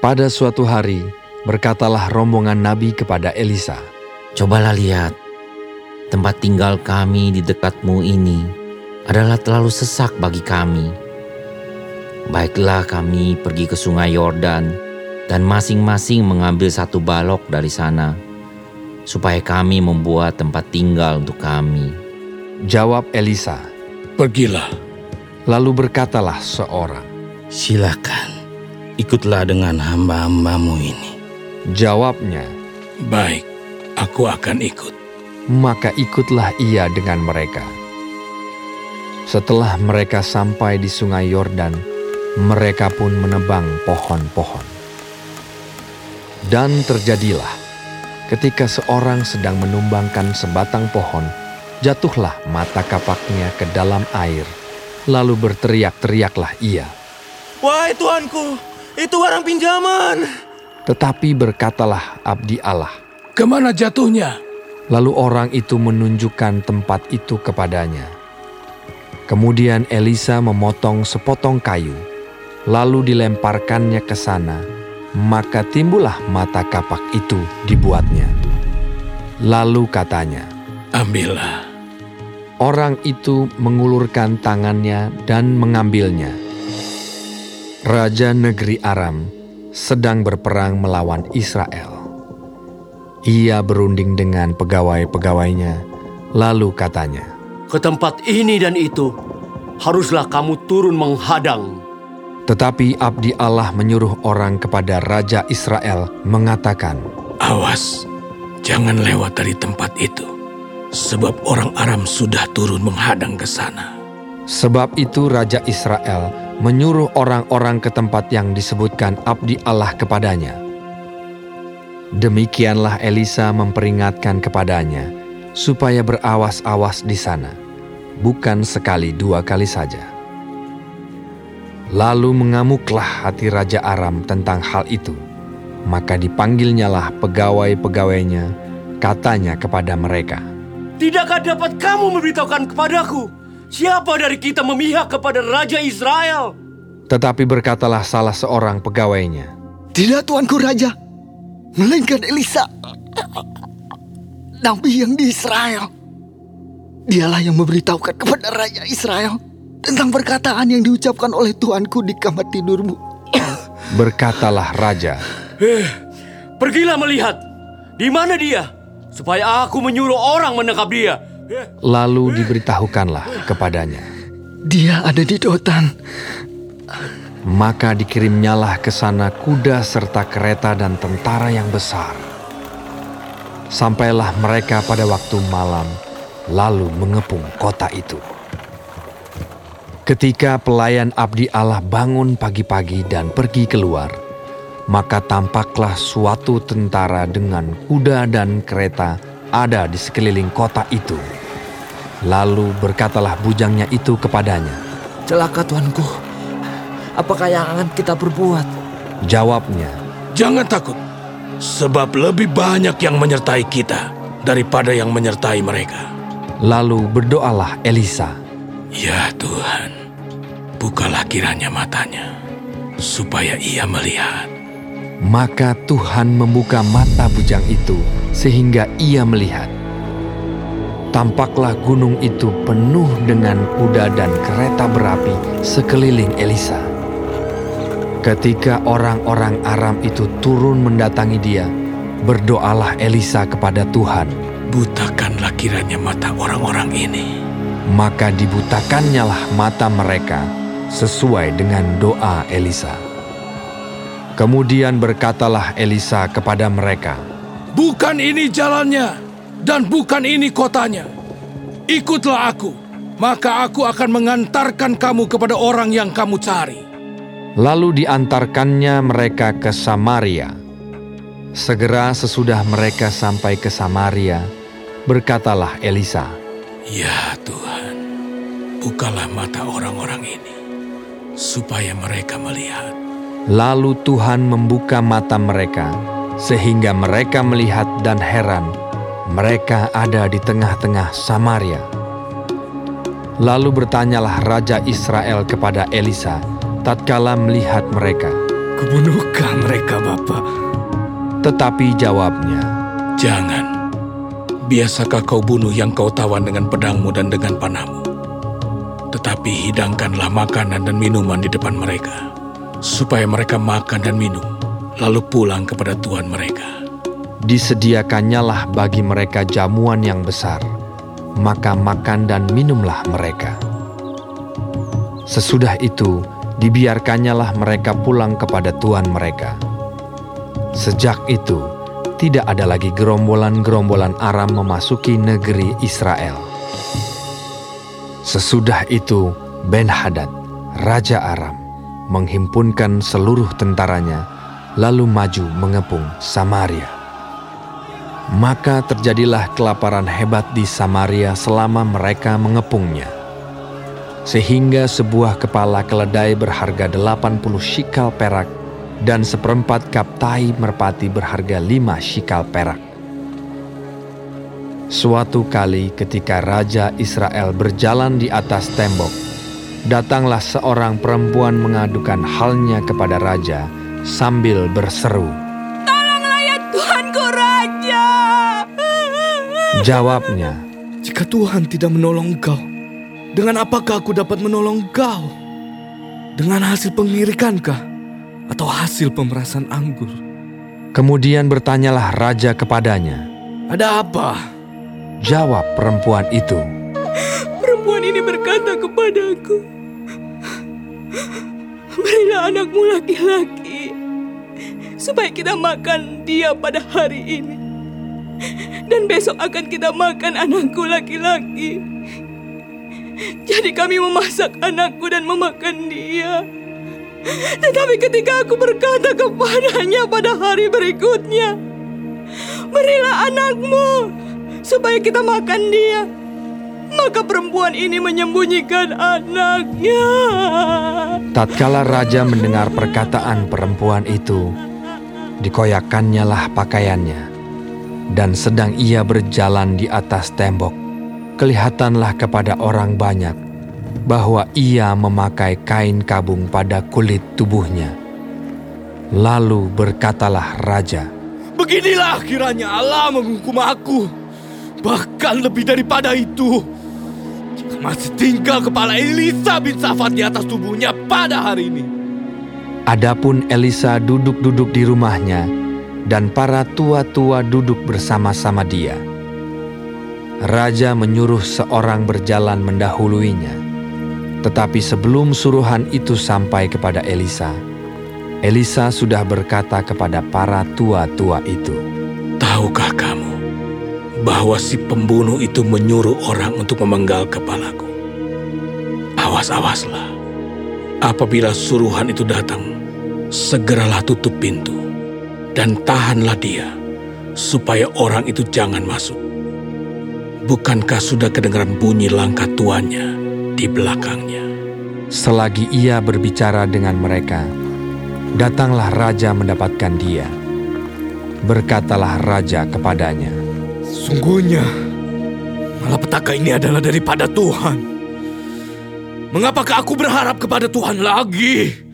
Pada suatu hari, berkatalah rombongan Nabi kepada Elisa, Cobalah lihat, tempat tinggal kami di dekatmu ini adalah terlalu sesak bagi kami. Baiklah kami pergi ke sungai Yordan dan masing-masing mengambil satu balok dari sana, supaya kami membuat tempat tinggal untuk kami. Jawab Elisa, Pergilah, lalu berkatalah seorang. Silakan, ikutlah dengan hamba-hambamu ini. Jawabnya, baik, aku akan ikut. maka ikutlah ia dengan mereka. Setelah mereka sampai di sungai Yordan, mereka pun menebang pohon-pohon. Dan terjadilah, ketika seorang sedang menumbangkan sebatang pohon, jatuhlah mata kapaknya ke dalam air, lalu berteriak-teriaklah ia. Wahai Tuanku, itu barang pinjaman. Tetapi berkatalah abdi Allah, Ke mana jatuhnya? Lalu orang itu menunjukkan tempat itu kepadanya. Kemudian Elisa memotong sepotong kayu, lalu dilemparkannya ke sana, maka timbullah mata kapak itu dibuatnya. Lalu katanya, Ambillah. orang itu mengulurkan tangannya dan mengambilnya. Raja negeri Aram sedang berperang melawan Israel. Ia berunding dengan pegawai-pegawainya, lalu katanya, Ke tempat ini dan itu, haruslah kamu turun menghadang. Tetapi abdi Allah menyuruh orang kepada Raja Israel mengatakan, Awas, jangan lewat dari tempat itu. Sebab orang Aram sudah turun menghadang ke sana. Sebab itu Raja Israel menyuruh orang-orang ke tempat yang disebutkan abdi Allah kepadanya. Demikianlah Elisa memperingatkan kepadanya supaya berawas-awas di sana, bukan sekali dua kali saja. Lalu mengamuklah hati Raja Aram tentang hal itu. Maka dipanggilnyalah pegawai-pegawainya, katanya kepada mereka, Tidakkah dapat kamu memberitahukan kepadaku siapa dari kita memihak kepada Raja Israel? Tetapi berkatalah salah seorang pegawainya, Tidak tuanku raja, melainkan Elisa, nabi yang di Israel. Dialah yang memberitahukan kepada raja Israel tentang perkataan yang diucapkan oleh tuanku di kamar tidurmu. Berkatalah raja, Eh, pergilah melihat di mana dia, supaya aku menyuruh orang menangkap dia. Lalu diberitahukanlah kepadanya. Dia ada di Dotan. Maka dikirimnyalah ke sana kuda serta kereta dan tentara yang besar. Sampailah mereka pada waktu malam, lalu mengepung kota itu. Ketika pelayan abdi Allah bangun pagi-pagi dan pergi keluar, maka tampaklah suatu tentara dengan kuda dan kereta ada di sekeliling kota itu. Lalu berkatalah bujangnya itu kepadanya. Celaka tuanku, apakah yang akan kita berbuat? Jawabnya, Jangan takut, sebab lebih banyak yang menyertai kita daripada yang menyertai mereka. lalu berdoalah Elisa. Ya Tuhan, bukalah kiranya matanya, supaya ia melihat. Maka Tuhan membuka mata bujang itu sehingga ia melihat. Tampaklah gunung itu penuh dengan kuda dan kereta berapi sekeliling Elisa. Ketika orang-orang Aram itu turun mendatangi dia, berdoalah Elisa kepada Tuhan. Butakanlah kiranya mata orang-orang ini. Maka dibutakannya lah mata mereka sesuai dengan doa Elisa. Kemudian berkatalah Elisa kepada mereka, Bukan ini jalannya, dan bukan ini kotanya. Ikutlah aku, maka aku akan mengantarkan kamu kepada orang yang kamu cari. Lalu diantarkannya mereka ke Samaria. Segera sesudah mereka sampai ke Samaria, berkatalah Elisa, Ya Tuhan, bukalah mata orang-orang ini, supaya mereka melihat. Lalu Tuhan membuka mata mereka, sehingga mereka melihat dan heran. Mereka ada di tengah-tengah Samaria. Lalu bertanyalah Raja Israel kepada Elisa, tatkala melihat mereka, Kubunuhkah mereka, Bapak? Tetapi jawabnya, Jangan. Biasakah kau bunuh yang kau tawan dengan pedangmu dan dengan panahmu? Tetapi hidangkanlah makanan dan minuman di depan mereka, supaya mereka makan dan minum, lalu pulang kepada Tuhan mereka. Disediakannyalah bagi mereka jamuan yang besar, maka makan dan minumlah mereka. Sesudah itu, dibiarkannyalah mereka pulang kepada Tuhan mereka. Sejak itu, tidak ada lagi gerombolan-gerombolan Aram memasuki negeri Israel. Sesudah itu, Ben-Hadad, Raja Aram, menghimpunkan seluruh tentaranya, lalu maju mengepung Samaria. Maka terjadilah kelaparan hebat di Samaria selama mereka mengepungnya. Sehingga sebuah kepala keledai berharga 80 shikal perak dan seperempat kap tai merpati berharga 5 shikal perak. Suatu kali ketika Raja Israel berjalan di atas tembok, datanglah seorang perempuan mengadukan halnya kepada Raja sambil berseru. Jawabnya, Jika Tuhan tidak menolong engkau, dengan apakah aku dapat menolong engkau? Dengan hasil pengirikankah? Atau hasil pemerasan anggur? kemudian bertanyalah Raja kepadanya. Ada apa? Jawab perempuan itu, Perempuan ini berkata kepadaku, Berilah anakmu laki-laki, supaya kita makan dia pada hari ini. Dan besok akan kita makan anakku laki-laki. Jadi kami memasak anakku dan memakan dia. Tetapi ketika aku berkata kepadanya pada hari berikutnya, Berilah anakmu, supaya kita makan dia. Maka perempuan ini menyembunyikan anaknya. tatkala Raja mendengar perkataan perempuan itu, dikoyakannya lah pakaiannya. Dan sedang ia berjalan di atas tembok, kelihatanlah kepada orang banyak bahwa ia memakai kain kabung pada kulit tubuhnya. Lalu berkatalah Raja, Beginilah kiranya Allah menghukum aku. Bahkan lebih daripada itu. Jika masih tinggal kepala Elisa bin Safat di atas tubuhnya pada hari ini. Adapun Elisa duduk-duduk di rumahnya, dan para tua-tua duduk bersama-sama dia. Raja menyuruh seorang berjalan mendahuluinya, tetapi sebelum suruhan itu sampai kepada Elisa, Elisa sudah berkata kepada para tua-tua itu, Tahukah kamu bahwa si pembunuh itu menyuruh orang untuk memenggal kepalaku? Awas-awaslah. Apabila suruhan itu datang, segeralah tutup pintu dan tahanlah dia supaya orang itu jangan masuk. Bukankah sudah kedengaran bunyi langkah tuannya di belakangnya? Selagi ia berbicara dengan mereka, datanglah raja mendapatkan dia. Berkatalah raja kepadanya, Sungguhnya, malapetaka ini adalah daripada Tuhan. Mengapakah aku berharap kepada Tuhan lagi?